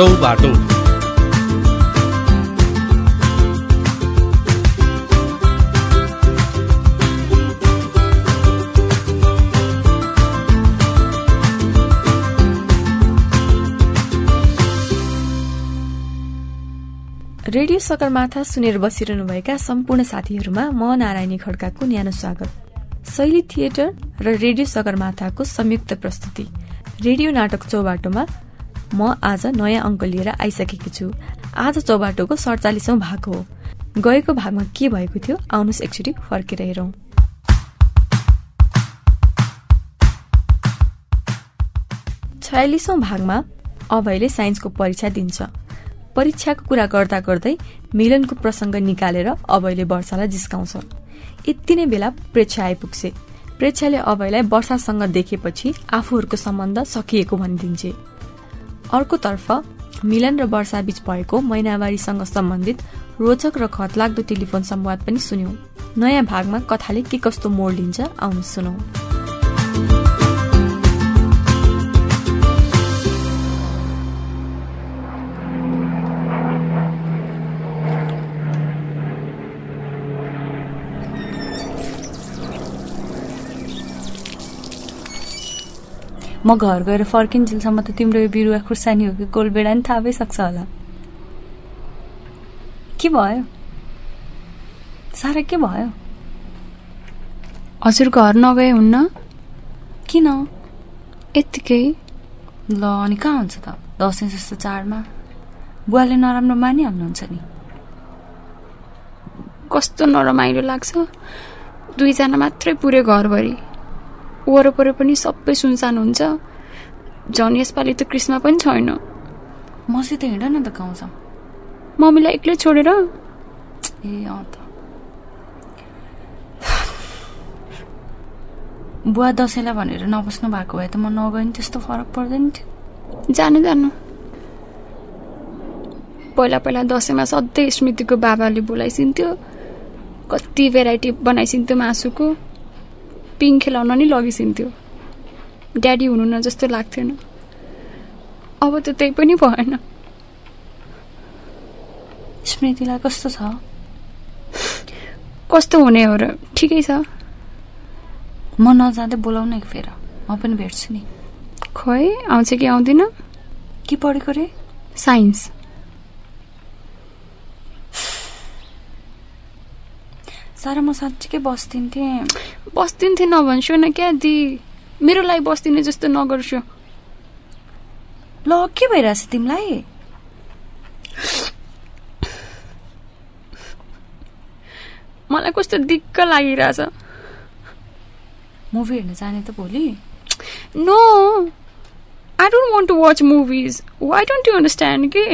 Chaubato radio Sagarmatha सुनेर बसिरहनुभएका सम्पूर्ण साथीहरूमा म नारायणी खड्काको न्यानो स्वागत। शैली थिएटर र रेडियो सगरमाथाको संयुक्त प्रस्तुति। रेडियो नाटक चौबाटोमा म आज नयाँ अङ्क लिएर आइसकेकी छु। आज चौबाटोको सडचालिसौँ भाग हो। गएको भागमा के भएको थियो आउनुहोस् एकचोटि फर्केर हेरौँ। छयालिसौँ भागमा अभयले साइन्सको परीक्षा दिन्छ। परीक्षाको कुरा गर्दा गर्दै मिलनको प्रसङ्ग निकालेर अभयले वर्षालाई जिस्काउँछ। यति नै बेला प्रेक्षा आइपुग्छे। प्रेक्षाले अभयलाई वर्षासँग देखेपछि आफूहरूको सम्बन्ध सकिएको भनिदिन्छे। अर्कोतर्फ मिलन र वर्षा बीच भएको मैनावारीसँग सम्बन्धित रोचक र खतलाग्दो टेलिफोन संवाद पनि सुन्यौं। नयाँ भागमा कथाले के कस्तो मोड लिन्छ आउनु सुनौ। म घर गएर फर्किन्जेलसम्म त तिम्रो यो बिरुवा खुर्सानी हो कि गोलबेडा नि थाहा भइसक्छ होला। के भयो? सारा के भयो? हजुर घर नगए हुन्न? किन? यत्तिकै। ल अनि कहाँ हुन्छ त? दसैँ जस्तो चाडमा? बुवाले नराम्रो मानिहाल्नुहुन्छ नि। कस्तो नरमाइलो लाग्छ। दुईजना मात्रै पुरै घरभरि। वरपर पनि सबै सुनसान हुन्छ। झन् यसपालि त क्रिस्मा पनि छैन। मसित हिँड न त गाउँछ मम्मीलाई एक्लै छोडेर? ए अँ त। बुवा दसैँलाई भनेर नबस्नु भएको भए त म नगए नि त्यस्तो फरक पर्दैन थियो। जानु जानु। पहिला पहिला दसैँमा सधैँ स्मृतिको बाबाले बोलाइसिन्थ्यो। कति भेराइटी बनाइसिन्थ्यो मासुको। पिङ खेलाउन नि लगिसिन्थ्यो। ड्याडी हुनु न जस्तो लाग्थेन। अब त त्यही पनि भएन। स्मृतिलाई कस्तो छ? कस्तो हुने हो र? ठिकै छ। म नजाँदै बोलाउन एक फेर म पनि भेट्छु नि। खोइ आउँछ कि आउँदिन? के पढेको रे? साइन्स सारा म साँच्चीकै बस्दिन्थेँ। बस्दिन्थे नभन्छु न क्या दि मेरो लागि बस्दिने जस्तो नगर्छु। ल के भइरहेछ तिमीलाई? मलाई कस्तो दिक्क लागिरहेछ। मुभी हेर्न जाने त भोलि। No I don't want to watch movies why don't you understand के?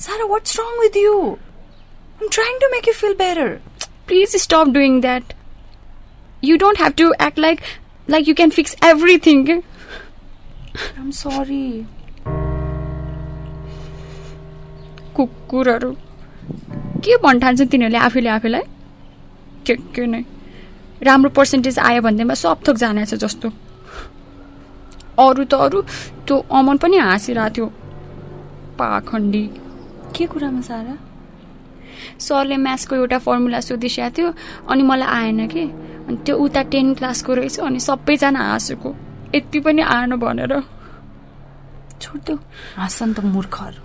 Sara what's wrong with you I'm trying to make you feel better please stop doing that. You don't have to act like like you can fix everything. I'm sorry. कुकुरहरू। के भन्ठान्छ तिनीहरूले आफूले आफूलाई? के के नै। राम्रो पर्सेन्टेज आयो भन्दैमा सब थोक जानेछ जस्तो। अरू त अरू त्यो अमन पनि हाँसिरहेको थियो। पाखण्डी। के कुरामा सारा? सरले म्याथ्सको एउटा फर्मुला सोधिसकेको थियो अनि मलाई आएन कि। अनि त्यो उता टेन क्लासको रहेछ अनि सबैजना हाँसेको। यति पनि आएन भनेर। छोड्थ्यो हाँसन त मूर्खहरू।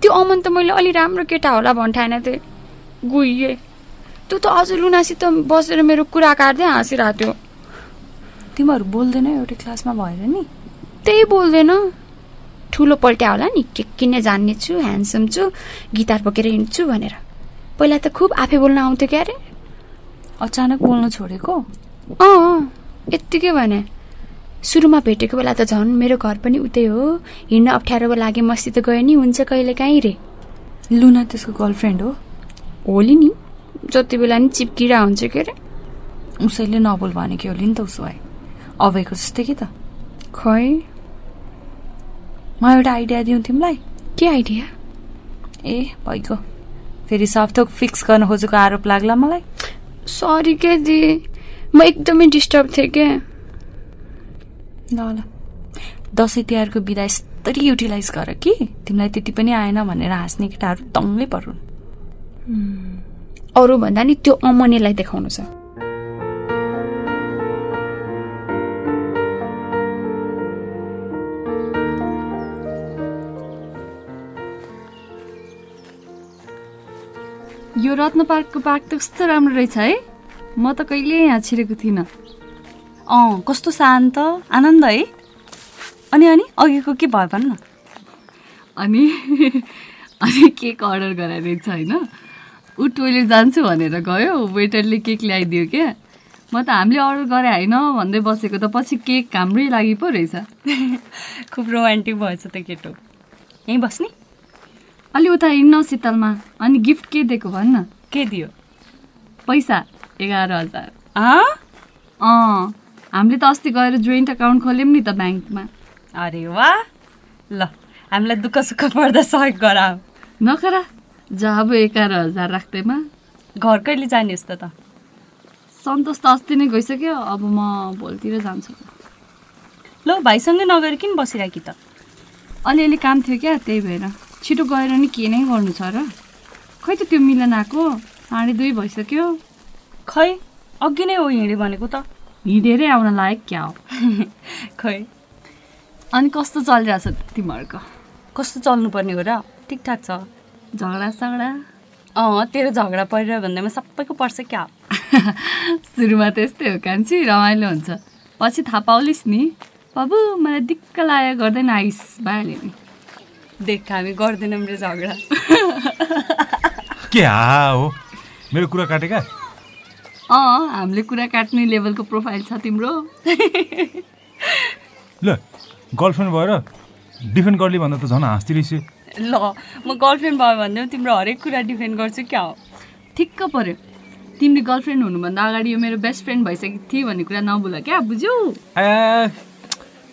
त्यो अमन त मैले अलि राम्रो केटा होला भन्ठाएन थिएँ गुइए। त्यो त अझ लुनासित बसेर मेरो कुरा काट्दै हाँसिरहेको थियो। तिमीहरू बोल्दैन एउटै क्लासमा भएर नि? त्यही बोल्दैन। ठुलो पल्ट्या होला नि के किन जान्ने छु ह्यान्डसम छु गिटार बोकेर हिँड्छु भनेर। पहिला त खुब आफै बोल्न आउँथ्यो क्या अरे। अचानक बोल्न छोडेको? अँ यत्तिकै भने। सुरुमा भेटेको बेला त झन् मेरो घर पनि उतै हो। हिँड्न अप्ठ्यारो लागे मस्ती त गयो नि हुन्छ कहिले काहीँ रे। लुना त्यसको गर्लफ्रेन्ड हो? होली नि। जति बेला नि चिप्किरा हुन्छ के अरे। उसैले नबोल भनेको होली नि त उसो भए। अभयको जस्तै कि त? खै। म एउटा आइडिया दिउँ तिमीलाई। के आइडिया? ए भइगयो। फेरि सफ्थोक फिक्स गर्न खोजेको आरोप लाग्ला मलाई। सरी के दि? म एकदमै डिस्टर्ब थिएँ क्या ल ल। दसैँ तिहारको बिदा रातरी युटिलाइज गर कि। तिमीलाई त्यति पनि आएन भनेर हाँस्ने केटाहरू तङ्गै परुन्। अरू भन्दा नि त्यो अमनेलाई देखाउनु छ। यो रत्न पार्कको पार्क त कस्तो राम्रो रहेछ है? म त कहिले यहाँ छिरेको थिइनँ। अँ कस्तो शान्त आनन्द है। अनि अनि अघिको के भयो भन्न? अनि अनि केक अर्डर गराइरहेको छ होइन? ऊ टोइलेट जान्छु भनेर गयो। वेटरले केक ल्याइदियो क्या। म त हामीले अर्डर गरे होइन भन्दै बसेको त पछि केक हाम्रै लागि पो रहेछ। खुब रोमान्टिक भएछ त केटो। यहीँ बस्ने? अलि उता हिँड्न शीतलमा अनि गिफ्ट के दिएको भन्न के दियो पैसा एघार हजार अँ हामीले त अस्ति गएर जोइन्ट अकाउन्ट खोल्यौँ नि त ब्याङ्कमा अरे वाह ल हामीलाई दुःख सुख पर्दा सहयोग गरा नखरा जब एघार हजार राख्दैमा घर कहिले जाने त त सन्तोष त अस्ति नै गइसक्यो अब म भोलितिर जान्छु ल भाइसँगै नगएर किन बसिरहेकी त अलिअलि काम थियो क्या त्यही भएर छिटो गएर नि के नै गर्नु छ र? खै त त्यो मिलन आएको साढे दुई भइसक्यो। खै अघि नै हो हिँड्यो भनेको त। हिँडेरै आउन लायक क्या हो? खै। अनि कस्तो चलिरहेछ तिमीहरूको? कस्तो चल्नुपर्ने हो र? ठिकठाक छ। झगडा सगडा अँ तेरो झगडा परिरह्यो भन्दैमा सबैको पर्छ क्या। सुरुमा त्यस्तै हो कान्छी रमाइलो हुन्छ। पछि थाहा पाउलिस् नि। बाबु मलाई दिक्क लागेको गर्दैन आइस भइहाल्यो नि। देख हामी गर्दैनौँ रे झगडा. के हा? हो मेरो कुरा काटेका अँ हामीले कुरा काट्ने लेभलको प्रोफाइल छ तिम्रो। ल गर्लफ्रेन्ड भएर डिफेन्ड गर्ली भन्दा त झन् हाँस्ती रहेछ। ल म गर्लफ्रेन्ड भयो भन्दै तिम्रो हरेक कुरा डिफेन्ड गर्छु क्या हो? ठिक्क पऱ्यो तिमीले गर्लफ्रेन्ड हुनुभन्दा अगाडि यो मेरो बेस्ट फ्रेन्ड भइसकेको थिएँ भन्ने कुरा नबोल क्या बुझ्यौ? ए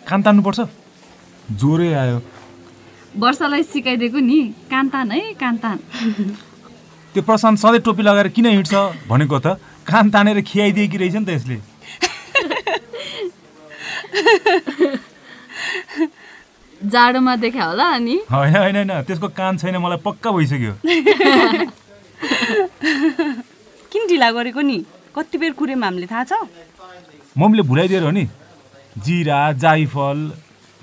कान तान्नुपर्छ। ज्वरै आयो। वर्षालाई सिकाइदिएको नि। कान्तान है कान्तान। त्यो प्रशान्त सधैँ टोपी लगाएर किन हिँड्छ भनेको त? कान तानेर खियाइदिएकी रहेछ नि त यसले। जाडोमा देखा होला अनि? होइन होइन होइन। त्यसको कान छैन मलाई पक्का भइसक्यो। किन ढिला गरेको नि? कति बेर कुरेमा हामीले थाहा छ? मम्मीले भुलाइदिएर हो नि। जिरा जाइफल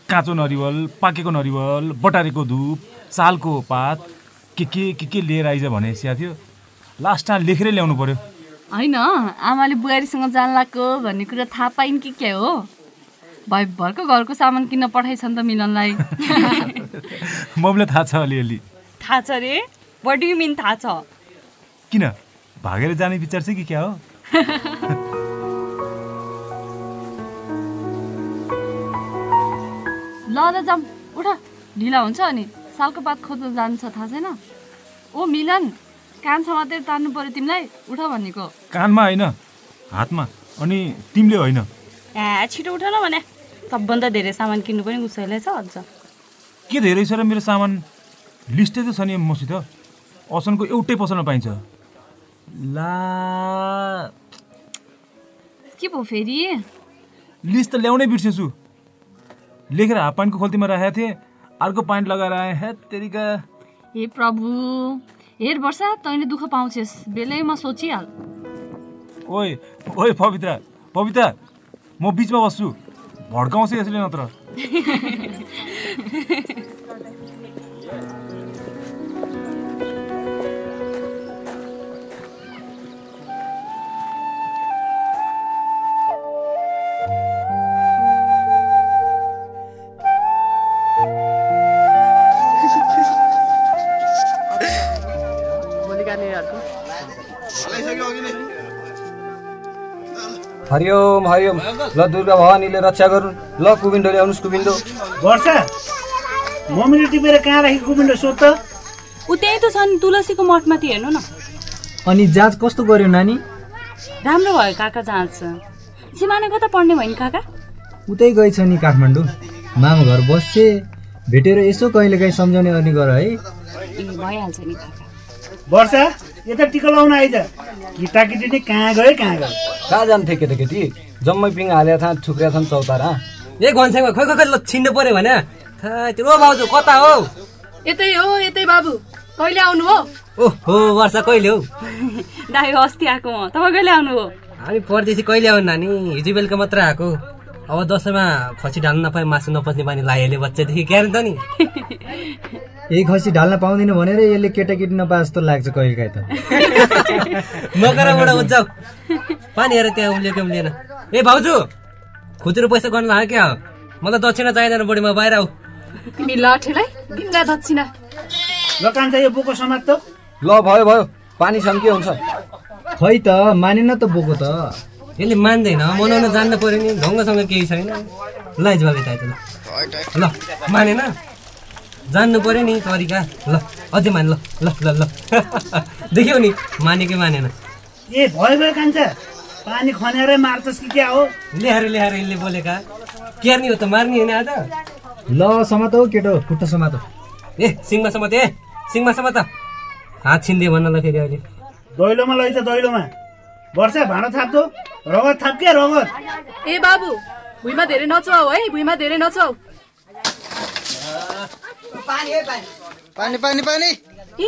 काँचो नरिवल पाकेको नरिवल बटारेको धुप सालको पात के के के के लिएर आइज भने स्या थियो। लास्ट टाइम लेखेरै ल्याउनु पर्यो। होइन आमाले बुहारीसँग जान लाग्यो भन्ने कुरा थाहा पाइन् कि के हो? भाइ भर्खर घरको सामान किन्न पठाइछन् त मिलनलाई। मम्मीलाई थाहा छ अलिअलि। थाहा छ रे। वाट डु यु मिन थाहा छ? किन? भागेर जाने विचार चाहिँ कि क्या हो? ल ल जाऊँ। उठ। ढिला हुन्छ अनि सालको पात खोज्न जानु छ थाहा छैन? ओ मिलन कान समातेर तान्नु पर्यो तिमीलाई। उठ भनेको। कानमा होइन हातमा। अनि तिमीले होइन। ए छिटो उठ न भने। सबभन्दा धेरै सामान किन्नु पनि उसैलाई छ अझ। के धेरै छ र मेरो सामान? लिस्टै त छ नि मसित असनको एउटै पसलमा पाइन्छ। ला के भयो फेरि? लिस्ट त ल्याउनै बिर्सेछु। लेखेर हाफ प्यान्टको खोल्तीमा राखेको थिएँ अर्को प्यान्ट लगाएर आएँ हे तेरिका हे प्रभु हेर वर्षा तैँले दुःख पाउँछेस्। बेलैमा सोचिहाल। ओए ओए पवित्रा पवित्रा म बिचमा बस्छु। भड्काउँछु यसले नत्र। हरिओम हरिओम। ल दुर्गा भवानीले रक्षा गरून्। ल कुविन्डो ल्याउनुहोस् कुविन्डो वर्षा मम्मीले टिपेर कहाँ राखेको कुविन्डो सोध त? ऊ त्यही त छ नि तुलसीको मठमाथि हेर्नु न। अनि जाँच कस्तो गर्यो नानी? राम्रो भयो काका जाँच सिमाने कता पढ्ने भयो नि काका। उतै गएछ नि काठमाडौँ। मामा घर बस्छे भेटेर यसो कहिले काहीँ सम्झाउने गर्ने गर है। भइहाल्छ नि काका। वर्षा यता टिका लाउन आइज। केटाकेटी नै कहाँ गयो कहाँ गयो? कहाँ जान्थे केटाकेटी जम्मै पिङ हालेर थाहा थुक्रिया छन् चौतारा ए घनसाङमा खै खै खै ल छिन्नु पर्यो भने। थैट ओ भाउजू कता हो? यतै हो यतै बाबु। कहिले आउनु हो? ओहो वर्षा कहिले हौ? दाइ अस्ति आएको म। तपाईँ कहिले आउनु हो? हामी परदेशी कहिले आउनु नानी? हिजो बेलुका मात्रै आएको। अब दसैँमा खसी ढाल्न नपाए मासु नपच्ने बानी लाइहाल्यो बच्चादेखि क्यारे त नि? यही खसी ढाल्न पाउँदैन भनेर यसले केटाकेटी नपाए जस्तो लाग्छ कहिलेकाहीँ त। मकराबाट उज्जाउ पानी हेर त्यहाँ उम्लिएको उम्लिएन। ए भाउजू खुजुरो पैसा गर्नु लाग्यो क्या? मलाई दक्षिणा चाहिँदैन बढी म बाहिर आऊ। तिमी लाठेलाई दिन्दा दक्षिणा। ल कान्छा यो बोको समाज त ल भयो भयो। पानीसँग के हुन्छ? खै त मानेन त बोको त। यसले मान्दैन मनाउन जान्न पर्यो नि। ढङ्गसँग केही छैन। लाइज बाबे त ल ल मानेन। जान्नु पर्यो नि तरिका। ल अझै मान ल ल ल ल। देख्यौ नि मानेकै मानेन। ए भयो भयो कान्छा। पानी खनेरै मार्छस् कि क्या हो? ल्याएर ल्याएर यसले बोलेका। क्यार्ने हो त मार्ने होइन आज। ल समात हौ केटो। खुट्टा समात ए सिङमा समात ए सिङमा समात। हात छिन्दे भन्न ल फेरि अहिले। दैलोमा लैजा दैलोमा। वर्षा भाँडा थाप्दो। रगत थाप के रगत? ए बाबु भुइँमा धेरै नचुहाउ है भुइँमा धेरै नचुहाउ। पानी पानी। पानी ए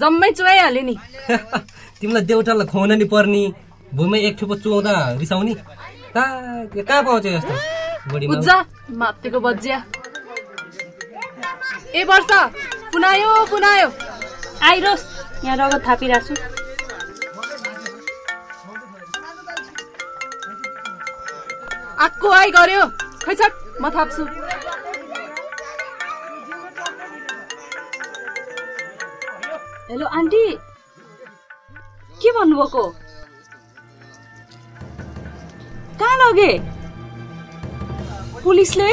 जम्मै चुहाइहाल्यो नि। तिमीलाई देउटालाई खुवाउन नि पर्ने। भुइँमा एक ठुपो चुहाउँदा रिसाउने। कहाँ कहाँ पाउँछ यस्तो? मातेको बज्या ए वर्ष पुनायो पुनायो आइरोस् यहाँ रगत थापिरहेको छु। आक्को आइ गर्यो खै छट म थाप्छु। Hello aunty. के भन्नुभएको? कहाँ लगे? पुलिसले?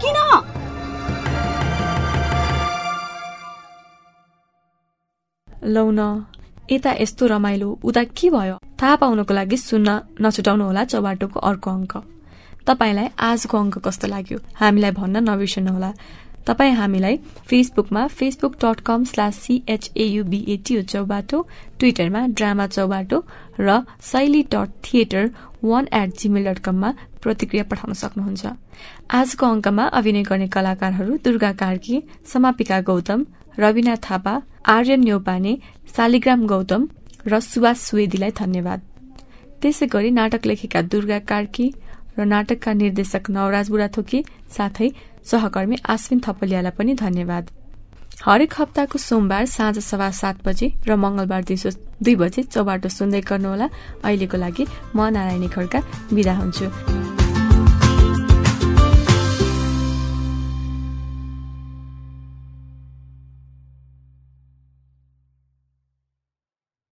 किन? लौ न यता यस्तो रमाइलो उता के भयो? थाहा पाउनको लागि सुन्न नछुटाउनु होला चौबाटोको अर्को अङ्क। तपाईँलाई आजको अङ्क कस्तो लाग्यो? हामीलाई भन्न नबिर्सनुहोला तपाईँ हामीलाई फेसबुकमा Facebook dot com slash सिएचएयुबिएटिओ Chaubato ट्विटरमा ड्रामा चौबाटो र शैली dot theatre one at Gmail dot कममा प्रतिक्रिया पठाउन सक्नुहुन्छ। आजको अङ्कमा अभिनय गर्ने कलाकारहरू दुर्गा कार्की समापिका गौतम रविना थापा आर्यन न्यौपाने शालिग्राम गौतम र सुभाष सुवेदीलाई धन्यवाद। त्यसै गरी नाटक लेखेका दुर्गा कार्की र नाटकका निर्देशक नवराज बुढाथोकी साथै सहकर्मी आश्विन थपलियालाई पनि धन्यवाद। हरेक हप्ताको सोमबार साँझ सभा सात बजे र मंगलबार दिउँसो दुई बजे चौबाटो सुन्दै गर्नुहोला। अहिलेको लागि म नारायणी खड्का विदा हुन्छु।